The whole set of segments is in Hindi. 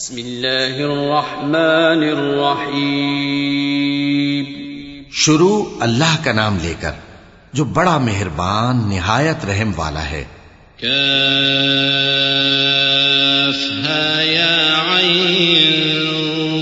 बिस्मिल्लाहिर्रहमानिर्रहीम शुरू अल्लाह का नाम लेकर जो बड़ा मेहरबान निहायत रहम वाला है काफ हा या ऐन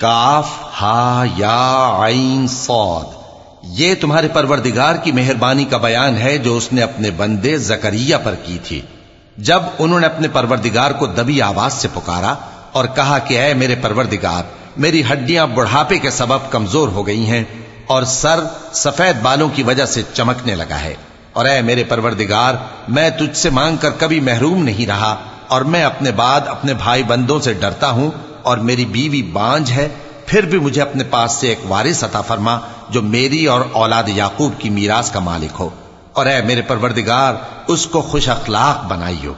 काफ हा या आइन सौद ये तुम्हारे परवरदिगार की मेहरबानी का बयान है जो उसने अपने बंदे जकरिया पर की थी जब उन्होंने अपने परवरदिगार को दबी आवाज से पुकारा और कहा कि ऐ मेरे परवरदिगार मेरी हड्डियां बुढ़ापे के सबब कमजोर हो गई हैं और सर सफ़ेद बालों की वजह से चमकने लगा है। और ऐ मेरे परवरदिगार, मैं तुझसे मांग कर कभी महरूम नहीं रहा, और मैं अपने बाद अपने भाई बंदों से डरता हूँ, और मेरी बीवी बांझ है, फिर भी मुझे अपने पास से एक वारिस अता फरमा, जो मेरी और औलाद याकूब की मीरास का मालिक हो। और ऐ मेरे परवरदिगार, उसको खुश अखलाक बनाइयो।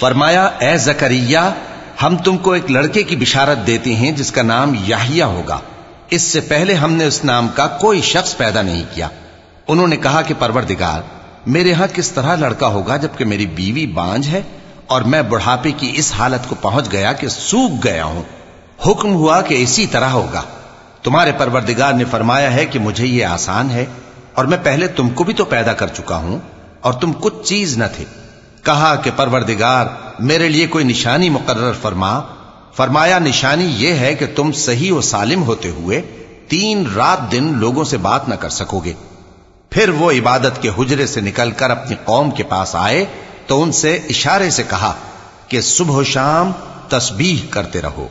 फरमाया ए जकरिया हम तुमको एक लड़के की बिशारत देते हैं जिसका नाम याहिया होगा इससे पहले हमने उस नाम का कोई शख्स पैदा नहीं किया उन्होंने कहा कि परवरदिगार मेरे यहाँ किस तरह लड़का होगा जबकि मेरी बीवी बांझ है और मैं बुढ़ापे की इस हालत को पहुँच गया कि सूख गया हूँ। हुक्म हुआ कि इसी तरह होगा। तुम्हारे परवरदिगार ने फरमाया है कि मुझे ये आसान है और मैं पहले तुमको भी तो पैदा कर चुका हूँ और तुम कुछ चीज़ न थे। कहा कि परवरदिगार, मेरे लिए कोई निशानी मुकर्र फरमा। फरमाया, निशानी यह है कि तुम सही और सालिम होते हुए तीन रात दिन लोगों से बात न कर सकोगे। फिर वो इबादत के हुजरे से निकलकर अपनी कौम के पास आए तो उनसे इशारे से कहा कि सुबह शाम तस्बीह करते रहो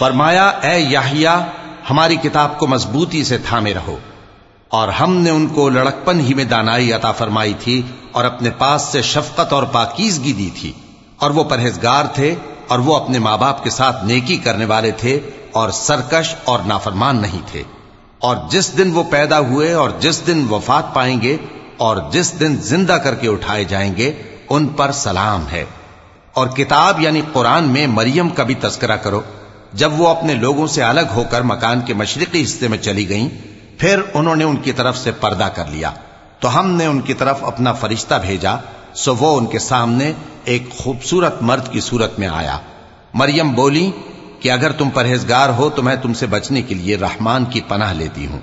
फरमाया याहिया, हमारी किताब को मजबूती से थामे रहो। और हमने उनको लड़कपन ही में दानाई अता फरमाई थी और अपने पास से शफकत और पाकीजगी दी थी। और वो परहेजगार थे और वो अपने माँ बाप के साथ नेकी करने वाले थे और सरकश और नाफरमान नहीं थे। और जिस दिन वो पैदा हुए और जिस दिन वफात पाएँगे और जिस दिन ज़िंदा करके उठाए जाएँगे, उन पर सलाम है। और किताब यानी कुरान में मरियम का भी तस्करा करो। जब वो अपने लोगों से अलग होकर मकान के मशरकी हिस्से में चली गईं, फिर उन्होंने उनकी तरफ़ से पर्दा कर लिया। तो हमने उनकी तरफ़ अपना फरिश्ता भेजा सो वो उनके सामने एक खूबसूरत मर्द की सूरत में आया। मरियम बोली कि अगर तुम परहेजगार हो तो मैं तुमसे बचने के लिए रहमान की पनाह लेती हूँ।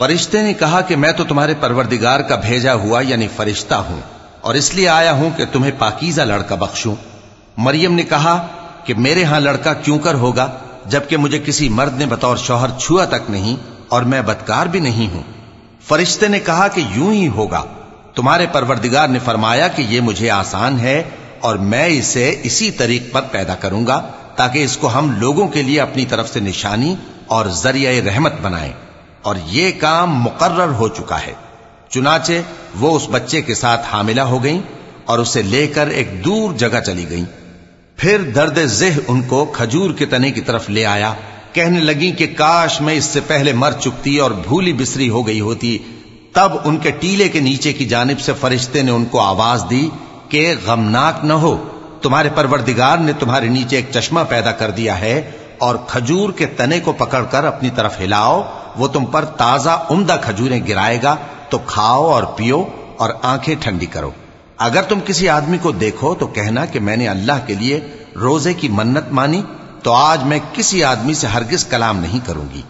फरिश्ते ने कहा कि मैं तो तुम्हारे परवरदिगार का भेजा हुआ यानी फरिश्ता हूं और इसलिए आया हूं कि तुम्हें पाकीजा लड़का बख्शूं मरियम ने कहा कि मेरे यहां लड़का क्यों कर होगा जबकि मुझे किसी मर्द ने बतौर शौहर छुआ तक नहीं और मैं बदकार भी नहीं हूँ। फरिश्ते ने कहा कि यूँ ही होगा। तुम्हारे परवरदिगार ने फरमाया कि यह मुझे आसान है और मैं इसे इसी तरीक पर पैदा करूँगा ताकि इसको हम लोगों के लिए अपनी तरफ़ से निशानी और ज़रिया रहमत बनाएँ। और ये काम मुकर्र हो चुका है। चुनाचे वो उस बच्चे के साथ हामिला हो गई और उसे लेकर एक दूर जगह चली गई। फिर दर्द जेह उनको खजूर के तने की तरफ़ ले आया। कहने लगी कि काश मैं इससे पहले मर चुकती और भूली बिसरी हो गई होती, तब उनके टीले के नीचे की जानब से फरिश्ते ने उनको आवाज़ दी कि, गमनाक न हो, तुम्हारे परवरदिगार ने तुम्हारे नीचे एक चश्मा पैदा कर दिया है और खजूर के तने को पकड़कर अपनी तरफ़ हिलाओ, वो तुम पर ताज़ा उम्दा खजूरें गिराएगा तो खाओ और पियो और आँखें ठंडी करो। अगर तुम किसी आदमी को देखो तो कहना कि मैंने अल्लाह के लिए रोज़े की मन्नत मानी तो आज मैं किसी आदमी से हरगिज कलाम नहीं करूँगी।